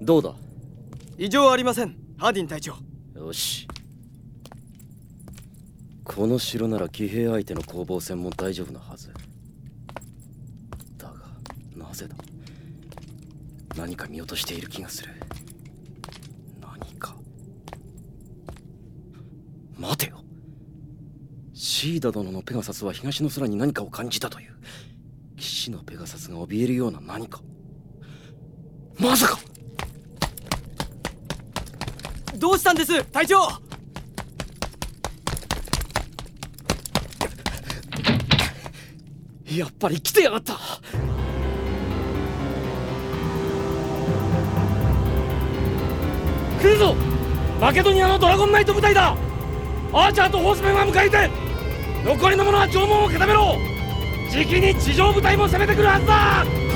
どうだ？異常ありませんハーディン隊長。よし。この城なら騎兵相手の攻防戦も大丈夫なはず。だがなぜだ？何か見落としている気がする。何か？待てよ。シーダ殿のペガサスは東の空に何かを感じたという。騎士のペガサスが怯えるような何か。まさかどうしたんです？隊長！やっぱり来てやがった！来るぞ！マケドニアのドラゴンナイト部隊だ！アーチャーとホースメンは迎えて！残りの者は城門を固めろ！じきに地上部隊も攻めてくるはずだ！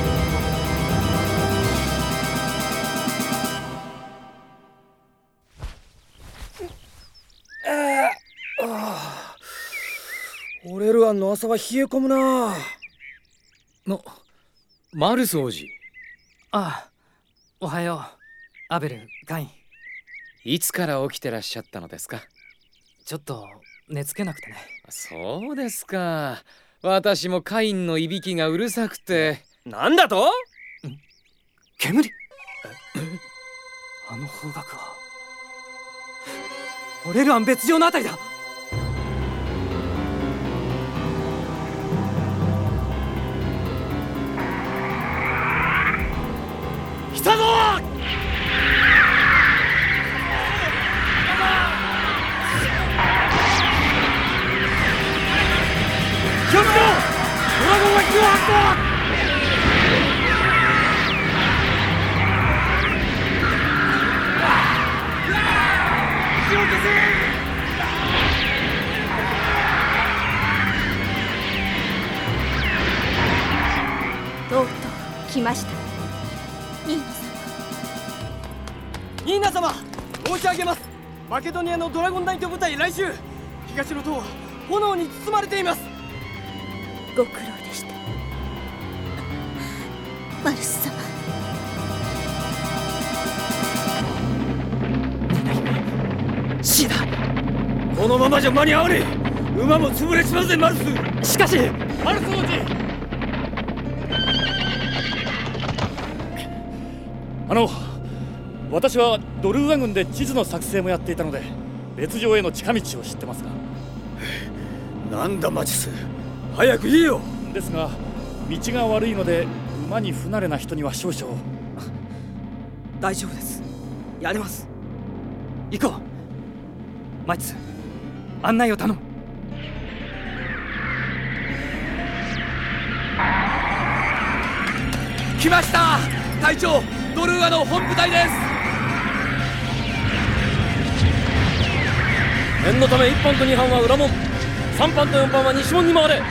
ル湾の朝は冷え込むな。のマルス王子。ああおはよう。アベルガイン。いつから起きてらっしゃったのですか？ちょっと寝つけなくてね。そうですか。私もカインのいびきがうるさくて。なんだと？煙？あの方角は。オレルアン別状のあたりだ来たぞ気をつけろドラゴンは火を発動とうとう来ました。んニーナ様申し上げます。マケドニアのドラゴンナイト部隊来襲東の塔は炎に包まれています。ご苦労でした。マルス様。シーだ。このままじゃ間に合わねえ。馬も潰れちまうぜマルス。しかしマルス王子。あの私はドルーア軍で地図の作成もやっていたので別城への近道を知ってますが。なんだマジス。早く言えよ。ですが道が悪いので馬に不慣れな人には少々。大丈夫です。やれます。行こう。マイツ案内を頼む。来ました。隊長ドルーアの本部隊です念のため1班と2班は裏門。3班と4班は西門に回れ。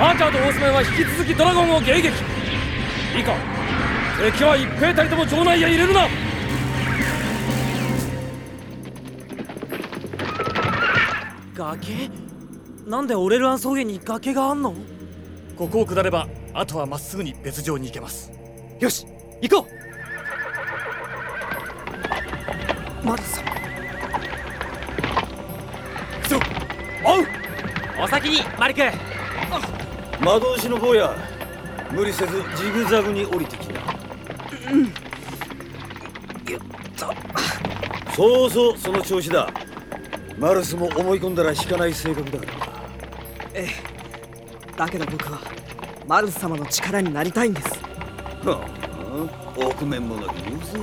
アーチャーとホースメンは引き続きドラゴンを迎撃。いいか敵は一兵たりとも城内へ入れるな。崖？なんでオレルアン草原に崖があんの？ここを下ればあとはまっすぐに別城に行けます。よし行こマルス様先にマリク。魔導士の坊や無理せずジグザグに降りてきなそうそうその調子だ。マルスも思い込んだら引かない性格だから。ええ。だけど僕はマルス様の力になりたいんです。はあ臆面者が言うぜ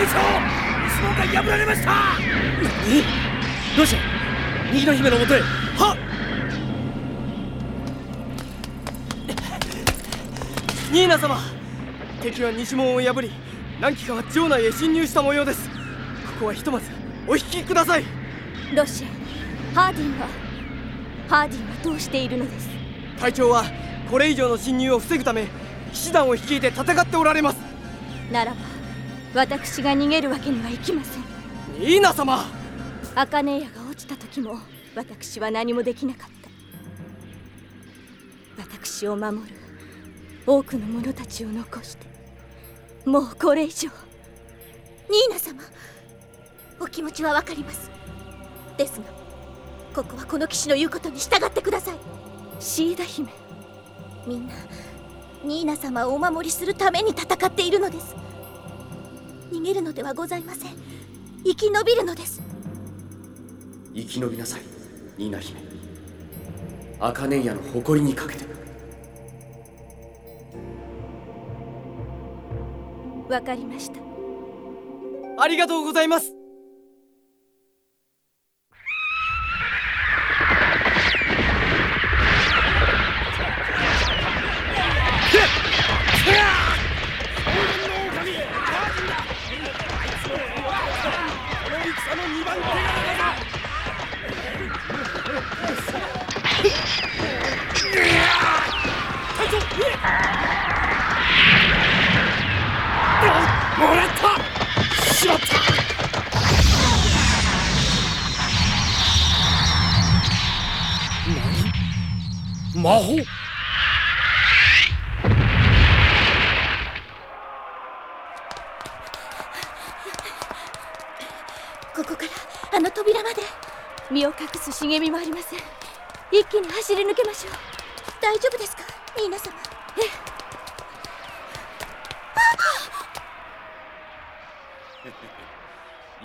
隊長質問が破られました。どうした右の姫のもとへ。はニーナ様敵は西門を破り何機かは城内へ侵入した模様です。ここはひとまずお引きください。ロシアハーディンはハーディンはどうしているのです？隊長はこれ以上の侵入を防ぐため騎士団を率いて戦っておられます。ならば私が逃げるわけにはいきません。ニーナ様！茜屋が落ちた時も私は何もできなかった。私を守る多くの者たちを残してもうこれ以上。ニーナ様！お気持ちはわかります。ですがここはこの騎士の言うことに従ってください。シーダ姫みんなニーナ様をお守りするために戦っているのです逃げるのではございません。生き延びるのです。生き延びなさい。ニーナ姫。茜屋の誇りにかけてわかりました。ありがとうございます魔法？ここからあの扉まで身を隠す茂みもありません。一気に走り抜けましょう。大丈夫ですか？ニーナ様。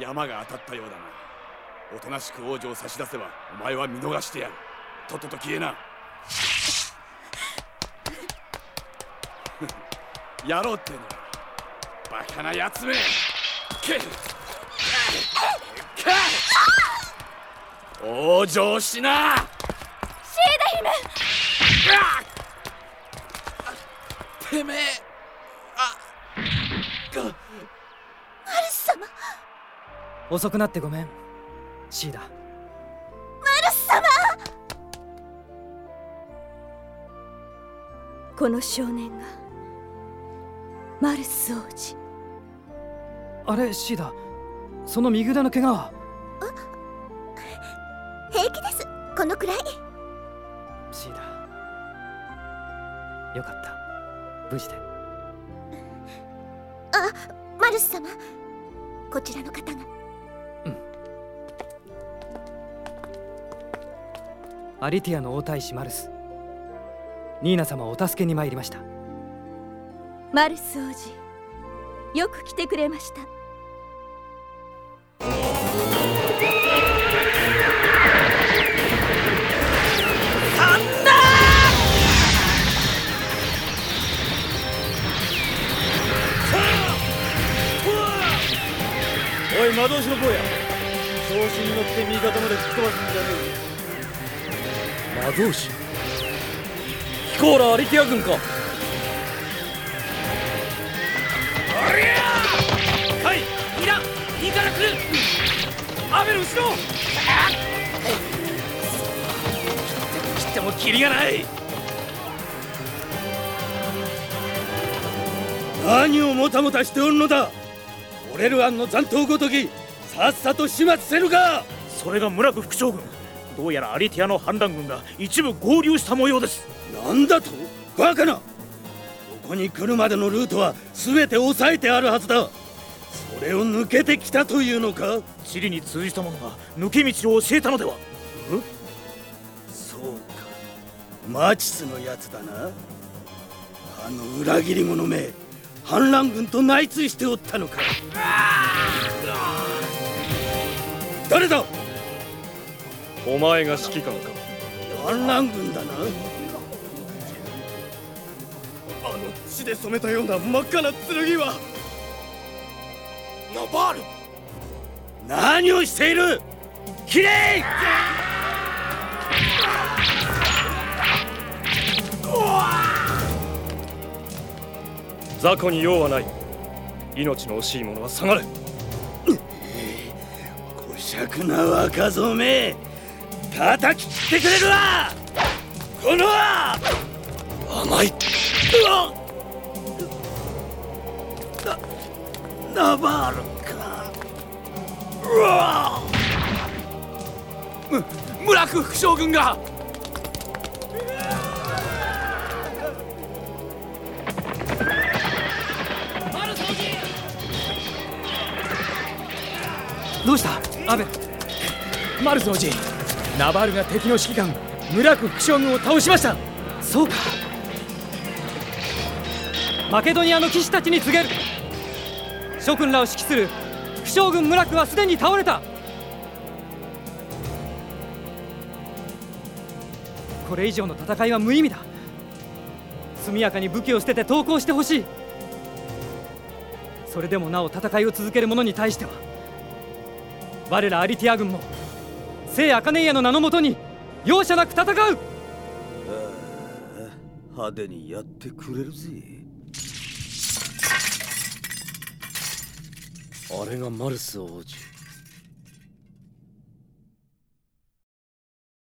山が当たったようだな。おとなしく王女を差し出せばお前は見逃してやる。とっとと消えな。やろうってのバカなやつめ。け。っ往生しな。シーダ姫。てめえ。マルス様。マ遅くなってごめん。シーダ。ルス様！この少年がマルス王子。あれシーダ。その右腕の怪我は？平気です。このくらい。シーダ。よかった。無事で。あマルス様。こちらの方がアリティアの王太子マルス。ニーナ様をお助けに参りました。マルス王子よく来てくれました。おい魔導士の坊や。調子に乗って味方まで吹き飛ばすんじゃね魔導士ヒコーラ・アリティア軍か。はい!いらいいから来る!アベル後ろ!切ってもキリがない!何をもたもたしておるのだ!折れる案の残党ごときさっさと始末せるか!それが村部副将軍。どうやらアリティアの反乱軍が一部合流した模様です。なんだと？バカな。ここに来るまでのルートは全て押さえてあるはずだ。それを抜けてきたというのか？地理に通じた者が抜け道を教えたのでは。そうか。マチスのやつだな。あの裏切り者め反乱軍と内通しておったのか。誰だ？お前が指揮官か。反乱軍だな。あの血で染めたような真っ赤な剣は。ナバール何をしている。きれい雑魚に用はない。命の惜しい者は下がれ。小尺な若造め叩き切ってくれるわ!この甘い!うわなナバールか!うわむ村ク副将軍が!どうした?アベマルス王子ナバールが敵の指揮官村ク副将軍を倒しました。そうか。マケドニアの騎士たちに告げる。諸君らを指揮する副将軍ムラクはすでに倒れた。これ以上の戦いは無意味だ。速やかに武器を捨てて投降してほしい。それでもなお戦いを続ける者に対しては我らアリティア軍も聖アカネイアの名のもとに容赦なく戦う。ああ派手にやってくれるぜ。あれがマルス王子